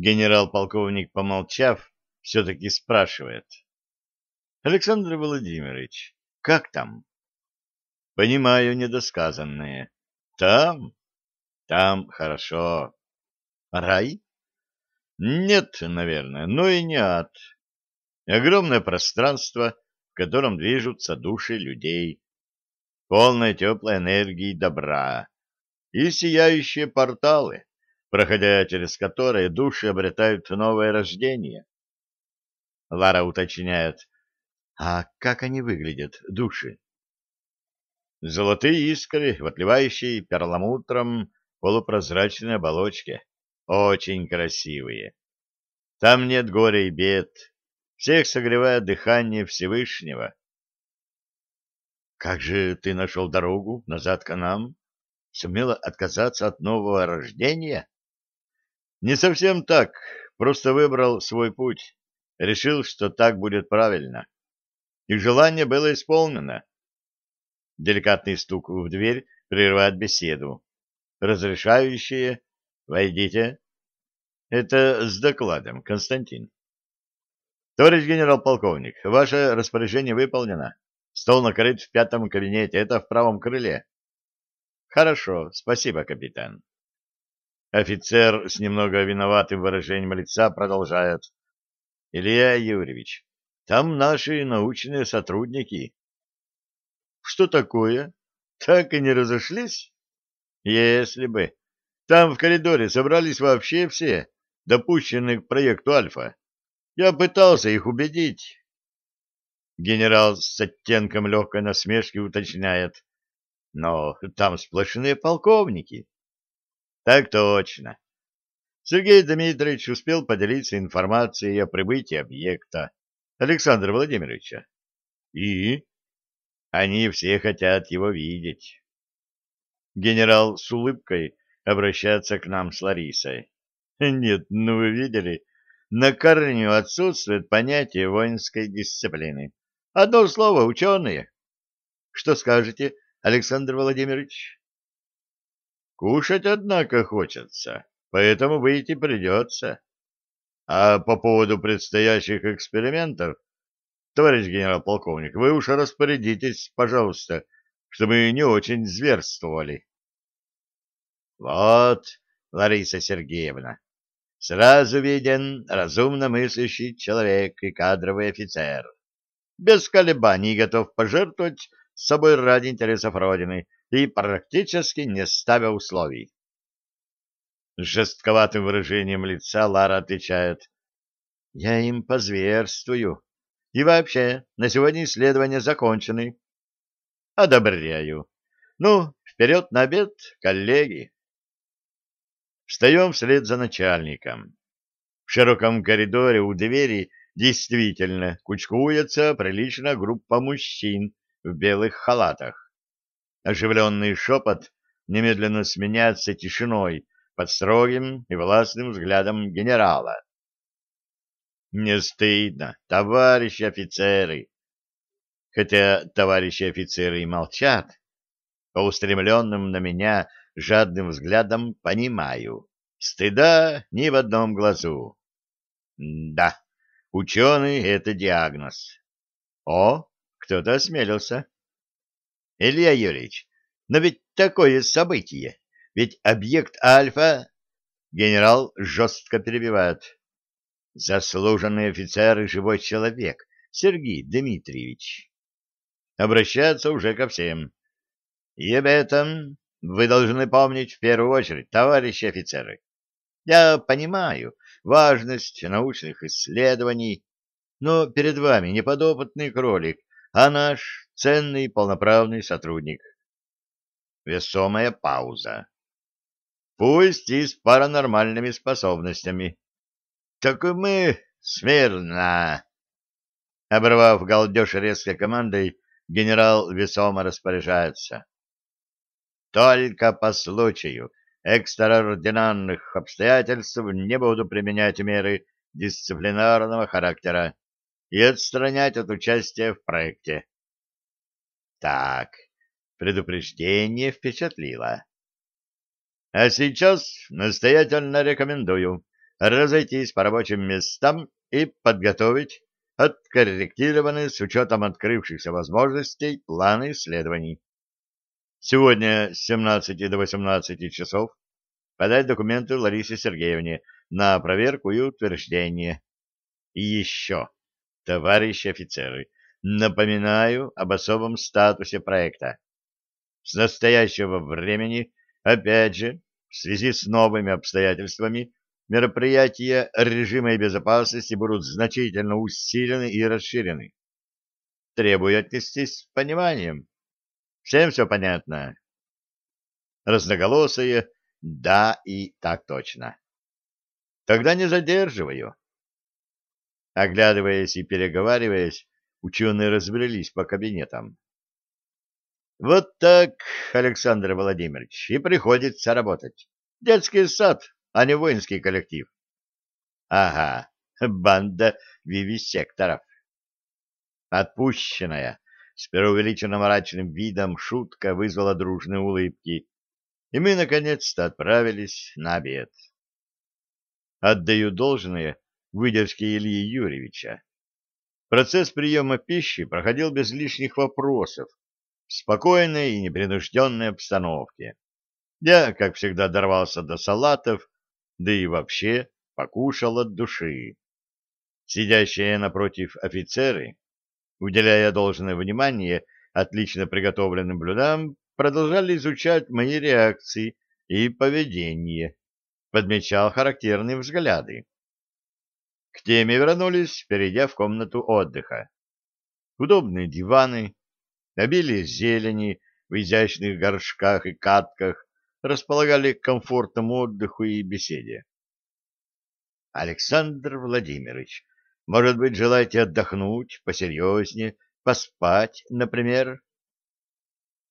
Генерал-полковник, помолчав, все-таки спрашивает. Александр Владимирович, как там? Понимаю недосказанное. Там? Там хорошо. Рай? Нет, наверное, но и не ад. Огромное пространство, в котором движутся души людей. Полная теплой энергии добра. И сияющие порталы, проходя через которые души обретают новое рождение. Лара уточняет, а как они выглядят, души? Золотые искры в перламутром полупрозрачной оболочке. Очень красивые. Там нет горя и бед. Всех согревает дыхание Всевышнего. Как же ты нашел дорогу назад к нам? Сумела отказаться от нового рождения? Не совсем так, просто выбрал свой путь. Решил, что так будет правильно. И желание было исполнено. Деликатный стук в дверь прерывает беседу. Разрешающие «Войдите». «Это с докладом, Константин». «Товарищ генерал-полковник, ваше распоряжение выполнено. Стол накрыт в пятом кабинете, это в правом крыле». «Хорошо, спасибо, капитан». Офицер с немного виноватым выражением лица продолжает. «Илья Юрьевич, там наши научные сотрудники». «Что такое? Так и не разошлись?» «Если бы. Там в коридоре собрались вообще все, допущенные к проекту Альфа. Я пытался их убедить». Генерал с оттенком легкой насмешки уточняет. «Но там сплошные полковники». Так точно. Сергей Дмитриевич успел поделиться информацией о прибытии объекта Александра Владимировича. И? Они все хотят его видеть. Генерал с улыбкой обращается к нам с Ларисой. Нет, ну вы видели, на корню отсутствует понятие воинской дисциплины. Одно слово — ученые. Что скажете, Александр Владимирович? Кушать, однако, хочется, поэтому выйти придется. А по поводу предстоящих экспериментов, товарищ генерал-полковник, вы уж распорядитесь, пожалуйста, чтобы не очень зверствовали. Вот, Лариса Сергеевна, сразу виден разумно мыслящий человек и кадровый офицер. Без колебаний готов пожертвовать собой ради интересов Родины и практически не ставя условий. С жестковатым выражением лица Лара отвечает. «Я им позверствую. И вообще, на сегодня исследования закончены. Одобряю. Ну, вперед на обед, коллеги!» Встаем вслед за начальником. В широком коридоре у двери действительно кучкуется приличная группа мужчин в белых халатах. Оживленный шепот немедленно сменяется тишиной под строгим и властным взглядом генерала. «Не стыдно, товарищи офицеры!» Хотя товарищи офицеры и молчат, по устремленным на меня жадным взглядом понимаю. Стыда ни в одном глазу. Да, ученый — это диагноз. О, кто-то осмелился. Илья Юрьевич, но ведь такое событие, ведь объект Альфа... Генерал жестко перебивает. Заслуженный офицер и живой человек, Сергей Дмитриевич. Обращаться уже ко всем. И об этом вы должны помнить в первую очередь, товарищи офицеры. Я понимаю важность научных исследований, но перед вами не подопытный кролик, а наш ценный полноправный сотрудник. Весомая пауза. Пусть и с паранормальными способностями. Так мы смирно. Оборвав галдеж резкой командой, генерал весомо распоряжается. Только по случаю экстраординарных обстоятельств не буду применять меры дисциплинарного характера и отстранять от участия в проекте. Так, предупреждение впечатлило. А сейчас настоятельно рекомендую разойтись по рабочим местам и подготовить откорректированные с учетом открывшихся возможностей планы исследований. Сегодня с 17 до 18 часов подать документы Ларисе Сергеевне на проверку и утверждение. И еще, товарищи офицеры, напоминаю об особом статусе проекта. С настоящего времени, опять же, в связи с новыми обстоятельствами, мероприятия режима безопасности будут значительно усилены и расширены. Требую отнестись с пониманием. Всем все понятно? Разноголосые «да» и «так точно». Тогда не задерживаю. Оглядываясь и переговариваясь, ученые разбрелись по кабинетам. Вот так, Александр Владимирович, и приходится работать. Детский сад, а не воинский коллектив. Ага, банда вивисекторов. Отпущенная, с преувеличенно мрачным видом шутка вызвала дружные улыбки, и мы наконец-то отправились на обед. Отдаю должное выдержке Ильи Юрьевича. Процесс приема пищи проходил без лишних вопросов, в спокойной и непринужденной обстановке. Я, как всегда, дорвался до салатов, да и вообще покушал от души. Сидящие напротив офицеры, уделяя должное внимание отлично приготовленным блюдам, продолжали изучать мои реакции и поведение, подмечал характерные взгляды. К теме вернулись, перейдя в комнату отдыха. Удобные диваны, обилие зелени в изящных горшках и катках располагали к комфортному отдыху и беседе. Александр Владимирович, может быть, желаете отдохнуть посерьезнее, поспать, например?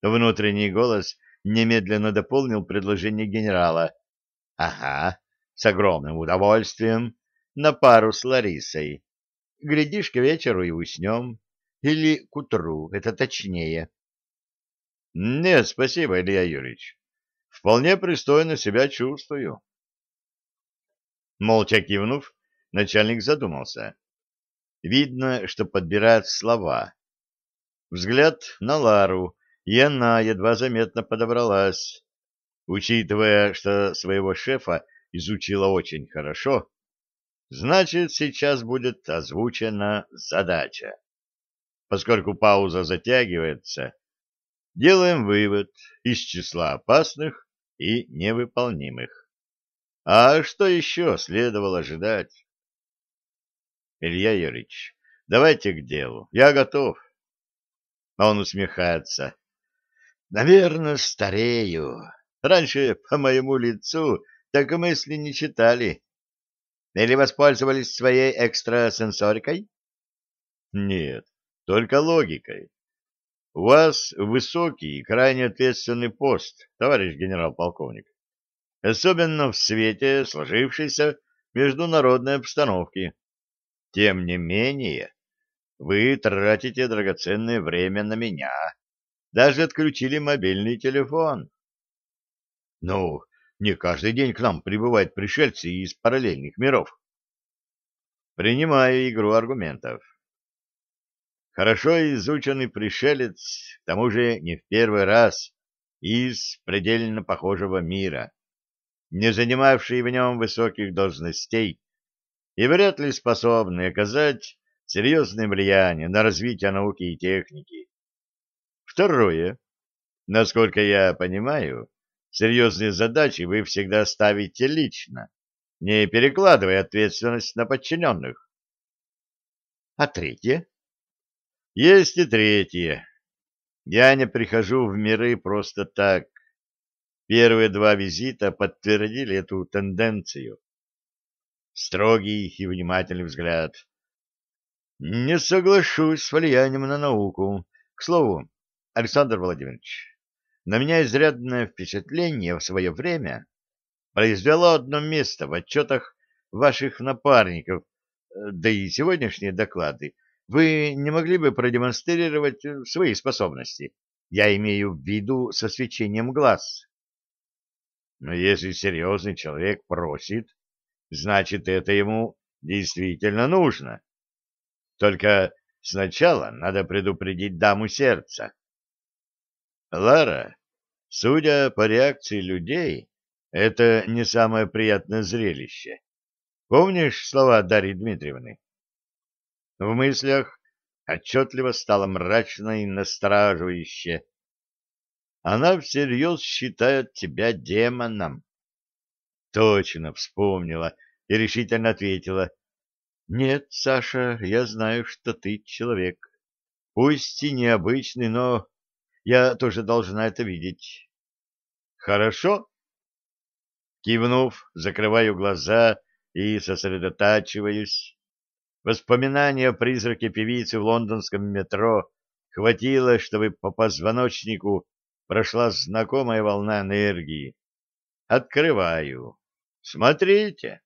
Внутренний голос немедленно дополнил предложение генерала. Ага, с огромным удовольствием, на пару с Ларисой. Глядишь, к вечеру и уснем. Или к утру, это точнее. Нет, спасибо, Илья Юрьевич. Вполне пристойно себя чувствую. Молча кивнув, начальник задумался. Видно, что подбирает слова. Взгляд на Лару, и она едва заметно подобралась. Учитывая, что своего шефа изучила очень хорошо, значит, сейчас будет озвучена задача. Поскольку пауза затягивается, делаем вывод из числа опасных и невыполнимых. А что еще следовало ожидать? Илья Юрьевич, давайте к делу. Я готов. Он усмехается. Наверное, старею. Раньше по моему лицу так мысли не читали. Или воспользовались своей экстрасенсорикой? Нет, только логикой. У вас высокий и крайне ответственный пост, товарищ генерал-полковник. Особенно в свете сложившейся международной обстановки. Тем не менее, вы тратите драгоценное время на меня. Даже отключили мобильный телефон. Ну, не каждый день к нам прибывают пришельцы из параллельных миров. Принимаю игру аргументов. Хорошо изученный пришелец, к тому же не в первый раз, из предельно похожего мира, не занимавший в нем высоких должностей и вряд ли способный оказать серьезное влияние на развитие науки и техники. Второе. Насколько я понимаю, серьезные задачи вы всегда ставите лично, не перекладывая ответственность на подчиненных. А третье? Есть и третье. Я не прихожу в миры просто так. Первые два визита подтвердили эту тенденцию. Строгий и внимательный взгляд. Не соглашусь с влиянием на науку. К слову, Александр Владимирович, на меня изрядное впечатление в свое время произвело одно место в отчетах ваших напарников, да и сегодняшние доклады вы не могли бы продемонстрировать э, свои способности? Я имею в виду со свечением глаз. Но если серьезный человек просит, значит, это ему действительно нужно. Только сначала надо предупредить даму сердца. Лара, судя по реакции людей, это не самое приятное зрелище. Помнишь слова Дарьи Дмитриевны? В мыслях отчетливо стало мрачно и настораживающе. Она всерьез считает тебя демоном. Точно вспомнила и решительно ответила. Нет, Саша, я знаю, что ты человек. Пусть и необычный, но я тоже должна это видеть. Хорошо? Кивнув, закрываю глаза и сосредотачиваюсь. Воспоминания о призраке певицы в лондонском метро хватило, чтобы по позвоночнику прошла знакомая волна энергии. Открываю. Смотрите.